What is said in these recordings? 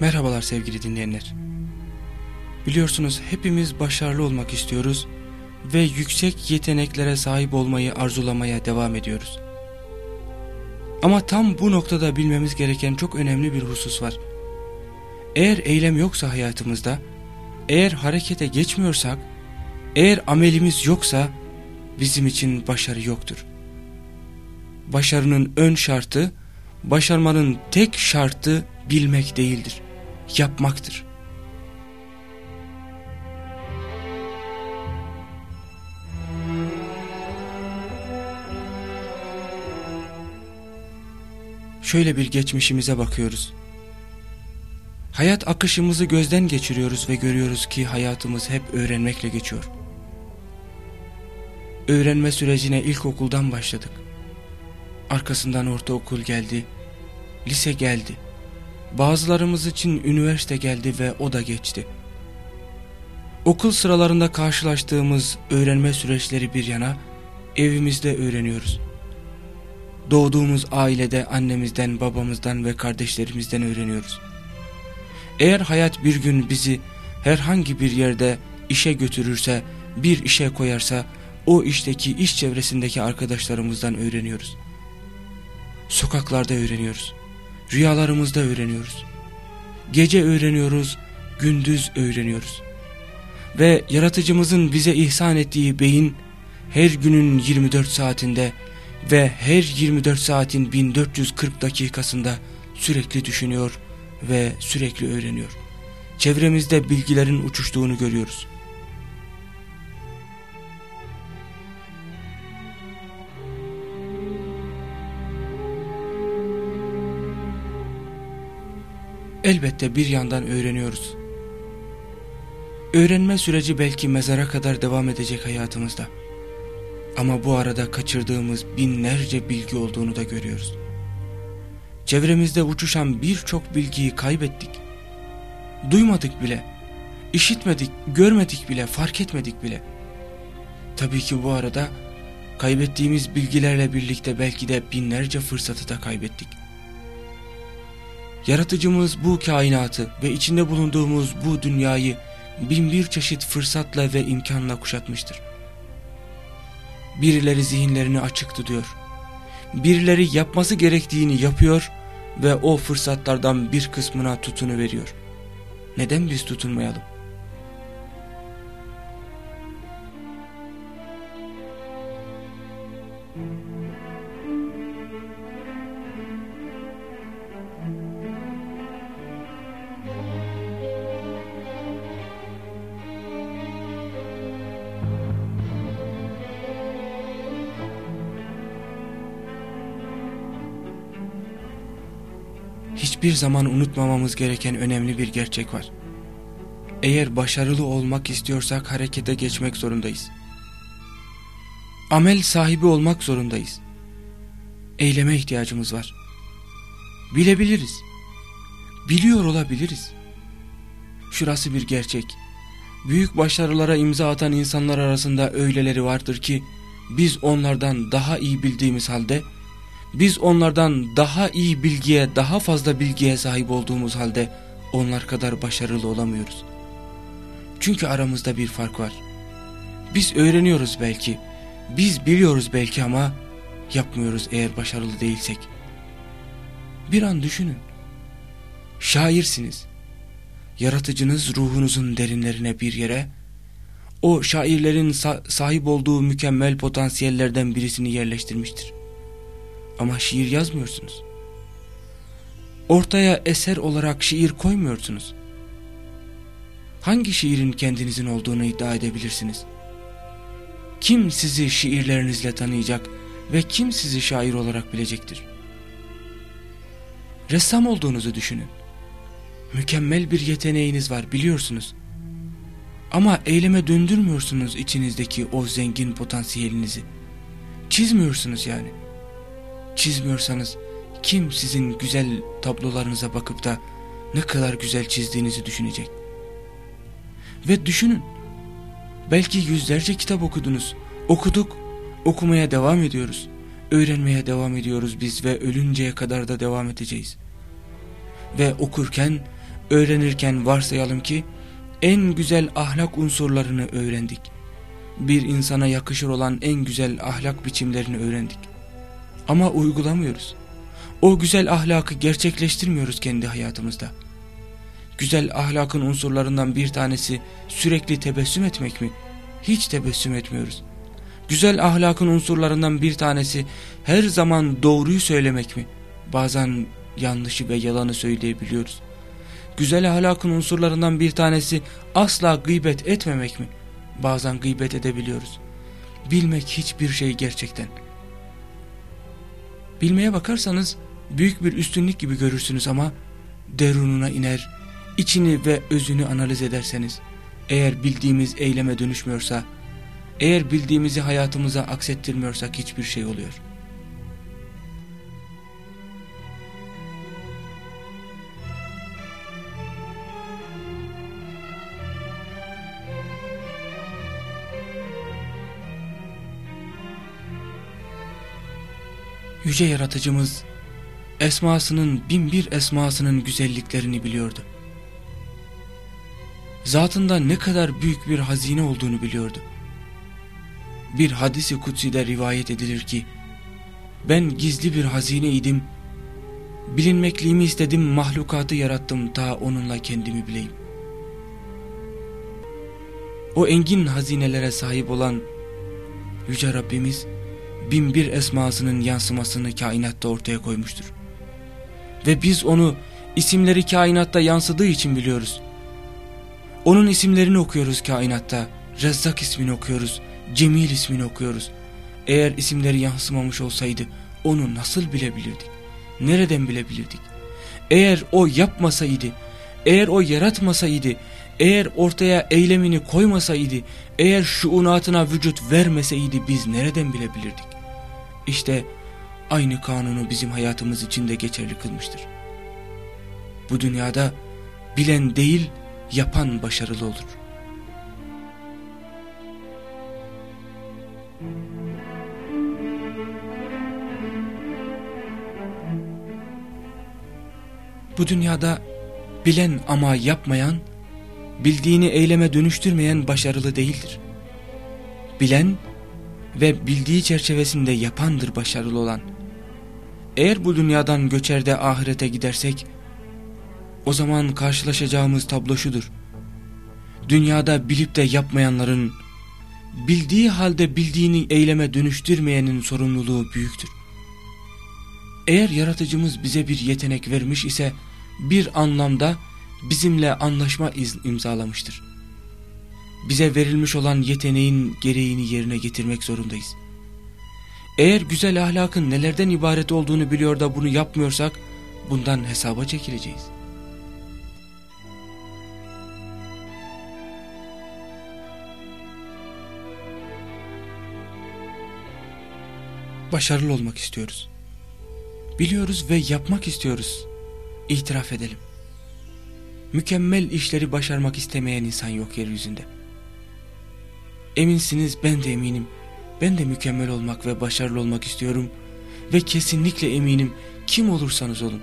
Merhabalar sevgili dinleyenler. Biliyorsunuz hepimiz başarılı olmak istiyoruz ve yüksek yeteneklere sahip olmayı arzulamaya devam ediyoruz. Ama tam bu noktada bilmemiz gereken çok önemli bir husus var. Eğer eylem yoksa hayatımızda, eğer harekete geçmiyorsak, eğer amelimiz yoksa bizim için başarı yoktur. Başarının ön şartı, başarmanın tek şartı bilmek değildir, yapmaktır. Şöyle bir geçmişimize bakıyoruz. Hayat akışımızı gözden geçiriyoruz ve görüyoruz ki hayatımız hep öğrenmekle geçiyor. Öğrenme sürecine ilkokuldan başladık. Arkasından ortaokul geldi, lise geldi. Bazılarımız için üniversite geldi ve o da geçti. Okul sıralarında karşılaştığımız öğrenme süreçleri bir yana evimizde öğreniyoruz. Doğduğumuz ailede annemizden, babamızdan ve kardeşlerimizden öğreniyoruz. Eğer hayat bir gün bizi herhangi bir yerde işe götürürse, bir işe koyarsa o işteki iş çevresindeki arkadaşlarımızdan öğreniyoruz. Sokaklarda öğreniyoruz. Rüyalarımızda öğreniyoruz. Gece öğreniyoruz, gündüz öğreniyoruz. Ve yaratıcımızın bize ihsan ettiği beyin her günün 24 saatinde ve her 24 saatin 1440 dakikasında sürekli düşünüyor ve sürekli öğreniyor. Çevremizde bilgilerin uçuştuğunu görüyoruz. Elbette bir yandan öğreniyoruz. Öğrenme süreci belki mezara kadar devam edecek hayatımızda. Ama bu arada kaçırdığımız binlerce bilgi olduğunu da görüyoruz. Çevremizde uçuşan birçok bilgiyi kaybettik. Duymadık bile, işitmedik, görmedik bile, fark etmedik bile. Tabii ki bu arada kaybettiğimiz bilgilerle birlikte belki de binlerce fırsatı da kaybettik. Yaratıcımız bu kainatı ve içinde bulunduğumuz bu dünyayı bin bir çeşit fırsatla ve imkanla kuşatmıştır. Birileri zihinlerini açık tutuyor. Birileri yapması gerektiğini yapıyor ve o fırsatlardan bir kısmına tutunu veriyor. Neden biz tutunmayalım? Hiçbir zaman unutmamamız gereken önemli bir gerçek var. Eğer başarılı olmak istiyorsak harekete geçmek zorundayız. Amel sahibi olmak zorundayız. Eyleme ihtiyacımız var. Bilebiliriz. Biliyor olabiliriz. Şurası bir gerçek. Büyük başarılara imza atan insanlar arasında öyleleri vardır ki biz onlardan daha iyi bildiğimiz halde biz onlardan daha iyi bilgiye, daha fazla bilgiye sahip olduğumuz halde onlar kadar başarılı olamıyoruz. Çünkü aramızda bir fark var. Biz öğreniyoruz belki, biz biliyoruz belki ama yapmıyoruz eğer başarılı değilsek. Bir an düşünün. Şairsiniz. Yaratıcınız ruhunuzun derinlerine bir yere, o şairlerin sahip olduğu mükemmel potansiyellerden birisini yerleştirmiştir. Ama şiir yazmıyorsunuz. Ortaya eser olarak şiir koymuyorsunuz. Hangi şiirin kendinizin olduğunu iddia edebilirsiniz? Kim sizi şiirlerinizle tanıyacak ve kim sizi şair olarak bilecektir? Ressam olduğunuzu düşünün. Mükemmel bir yeteneğiniz var biliyorsunuz. Ama eyleme döndürmüyorsunuz içinizdeki o zengin potansiyelinizi. Çizmiyorsunuz yani çizmiyorsanız kim sizin güzel tablolarınıza bakıp da ne kadar güzel çizdiğinizi düşünecek? Ve düşünün, belki yüzlerce kitap okudunuz, okuduk, okumaya devam ediyoruz, öğrenmeye devam ediyoruz biz ve ölünceye kadar da devam edeceğiz. Ve okurken, Öğrenirken varsayalım ki en güzel ahlak unsurlarını öğrendik. Bir insana yakışır olan en güzel ahlak biçimlerini öğrendik. Ama uygulamıyoruz. O güzel ahlakı gerçekleştirmiyoruz kendi hayatımızda. Güzel ahlakın unsurlarından bir tanesi sürekli tebessüm etmek mi? Hiç tebessüm etmiyoruz. Güzel ahlakın unsurlarından bir tanesi her zaman doğruyu söylemek mi? Bazen yanlışı ve yalanı söyleyebiliyoruz. Güzel ahlakın unsurlarından bir tanesi asla gıybet etmemek mi? Bazen gıybet edebiliyoruz. Bilmek hiçbir şey gerçekten. Bilmeye bakarsanız büyük bir üstünlük gibi görürsünüz ama derununa iner, içini ve özünü analiz ederseniz, eğer bildiğimiz eyleme dönüşmüyorsa, eğer bildiğimizi hayatımıza aksettirmiyorsak hiçbir şey oluyor.'' Yüce Yaratıcımız esmasının binbir esmasının güzelliklerini biliyordu. Zatında ne kadar büyük bir hazine olduğunu biliyordu. Bir hadisi kutsi'de rivayet edilir ki, ben gizli bir hazineydim, bilinmekliğimi istedim mahlukatı yarattım ta onunla kendimi bileyim. O engin hazinelere sahip olan Yüce Rabbimiz, binbir esmasının yansımasını kainatta ortaya koymuştur. Ve biz onu isimleri kainatta yansıdığı için biliyoruz. Onun isimlerini okuyoruz kainatta. Rezzak ismini okuyoruz. Cemil ismini okuyoruz. Eğer isimleri yansımamış olsaydı onu nasıl bilebilirdik? Nereden bilebilirdik? Eğer o yapmasaydı, eğer o yaratmasaydı, eğer ortaya eylemini koymasaydı, eğer şuunatına vücut vermeseydi biz nereden bilebilirdik? İşte aynı kanunu bizim hayatımız için de geçerli kılmıştır. Bu dünyada bilen değil yapan başarılı olur. Bu dünyada bilen ama yapmayan, bildiğini eyleme dönüştürmeyen başarılı değildir. Bilen ve bildiği çerçevesinde yapandır başarılı olan. Eğer bu dünyadan göçerde ahirete gidersek, o zaman karşılaşacağımız tablo şudur. Dünyada bilip de yapmayanların, bildiği halde bildiğini eyleme dönüştürmeyenin sorumluluğu büyüktür. Eğer yaratıcımız bize bir yetenek vermiş ise, bir anlamda bizimle anlaşma imzalamıştır bize verilmiş olan yeteneğin gereğini yerine getirmek zorundayız. Eğer güzel ahlakın nelerden ibaret olduğunu biliyor da bunu yapmıyorsak bundan hesaba çekileceğiz. Başarılı olmak istiyoruz. Biliyoruz ve yapmak istiyoruz. İtiraf edelim. Mükemmel işleri başarmak istemeyen insan yok yeryüzünde. Eminsiniz ben de eminim. Ben de mükemmel olmak ve başarılı olmak istiyorum. Ve kesinlikle eminim kim olursanız olun.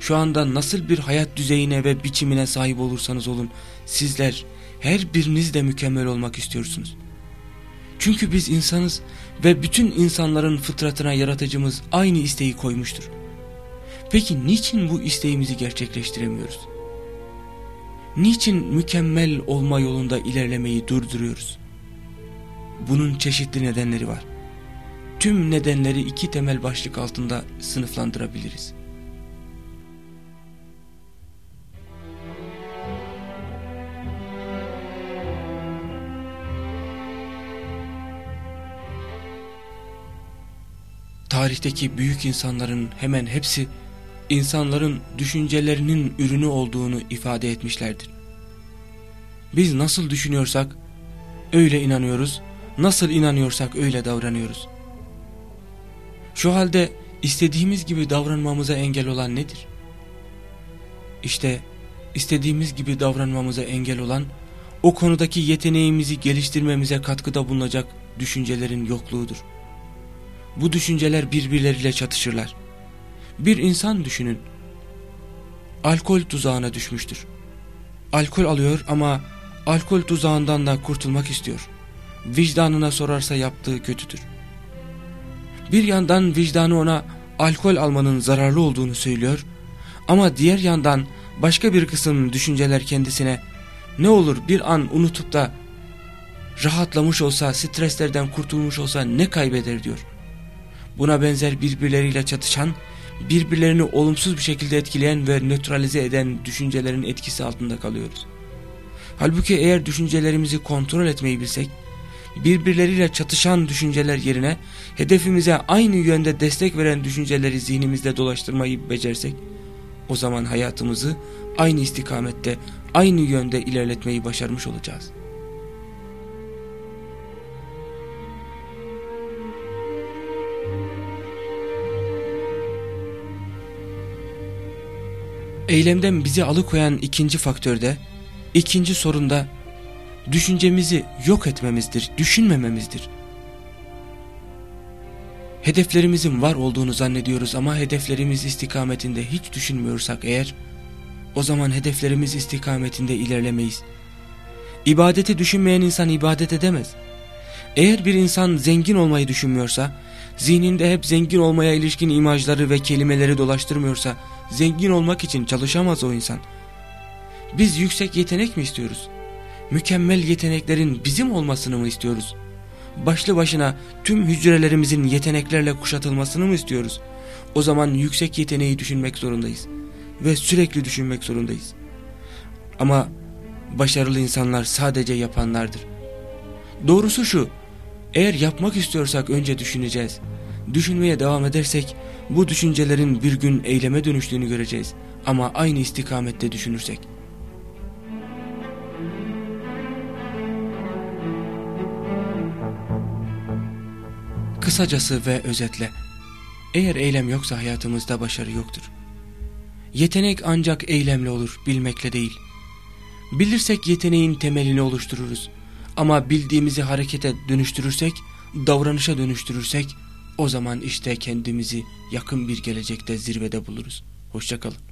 Şu anda nasıl bir hayat düzeyine ve biçimine sahip olursanız olun. Sizler her biriniz de mükemmel olmak istiyorsunuz. Çünkü biz insanız ve bütün insanların fıtratına yaratıcımız aynı isteği koymuştur. Peki niçin bu isteğimizi gerçekleştiremiyoruz? Niçin mükemmel olma yolunda ilerlemeyi durduruyoruz? Bunun çeşitli nedenleri var. Tüm nedenleri iki temel başlık altında sınıflandırabiliriz. Tarihteki büyük insanların hemen hepsi insanların düşüncelerinin ürünü olduğunu ifade etmişlerdir. Biz nasıl düşünüyorsak öyle inanıyoruz Nasıl inanıyorsak öyle davranıyoruz. Şu halde istediğimiz gibi davranmamıza engel olan nedir? İşte istediğimiz gibi davranmamıza engel olan o konudaki yeteneğimizi geliştirmemize katkıda bulunacak düşüncelerin yokluğudur. Bu düşünceler birbirleriyle çatışırlar. Bir insan düşünün. Alkol tuzağına düşmüştür. alkol alıyor ama alkol tuzağından da kurtulmak istiyor. Vicdanına sorarsa yaptığı kötüdür. Bir yandan vicdanı ona alkol almanın zararlı olduğunu söylüyor ama diğer yandan başka bir kısım düşünceler kendisine ne olur bir an unutup da rahatlamış olsa, streslerden kurtulmuş olsa ne kaybeder diyor. Buna benzer birbirleriyle çatışan, birbirlerini olumsuz bir şekilde etkileyen ve nötralize eden düşüncelerin etkisi altında kalıyoruz. Halbuki eğer düşüncelerimizi kontrol etmeyi bilsek, birbirleriyle çatışan düşünceler yerine hedefimize aynı yönde destek veren düşünceleri zihnimizde dolaştırmayı becersek, o zaman hayatımızı aynı istikamette, aynı yönde ilerletmeyi başarmış olacağız. Eylemden bizi alıkoyan ikinci faktörde, ikinci sorunda düşüncemizi yok etmemizdir, düşünmememizdir. Hedeflerimizin var olduğunu zannediyoruz ama hedeflerimiz istikametinde hiç düşünmüyorsak eğer, o zaman hedeflerimiz istikametinde ilerlemeyiz. İbadeti düşünmeyen insan ibadet edemez. Eğer bir insan zengin olmayı düşünmüyorsa, zihninde hep zengin olmaya ilişkin imajları ve kelimeleri dolaştırmıyorsa, zengin olmak için çalışamaz o insan. Biz yüksek yetenek mi istiyoruz? Mükemmel yeteneklerin bizim olmasını mı istiyoruz? Başlı başına tüm hücrelerimizin yeteneklerle kuşatılmasını mı istiyoruz? O zaman yüksek yeteneği düşünmek zorundayız. Ve sürekli düşünmek zorundayız. Ama başarılı insanlar sadece yapanlardır. Doğrusu şu, eğer yapmak istiyorsak önce düşüneceğiz. Düşünmeye devam edersek bu düşüncelerin bir gün eyleme dönüştüğünü göreceğiz. Ama aynı istikamette düşünürsek. Kısacası ve özetle, eğer eylem yoksa hayatımızda başarı yoktur. Yetenek ancak eylemle olur, bilmekle değil. Bilirsek yeteneğin temelini oluştururuz. Ama bildiğimizi harekete dönüştürürsek, davranışa dönüştürürsek, o zaman işte kendimizi yakın bir gelecekte zirvede buluruz. Hoşçakalın.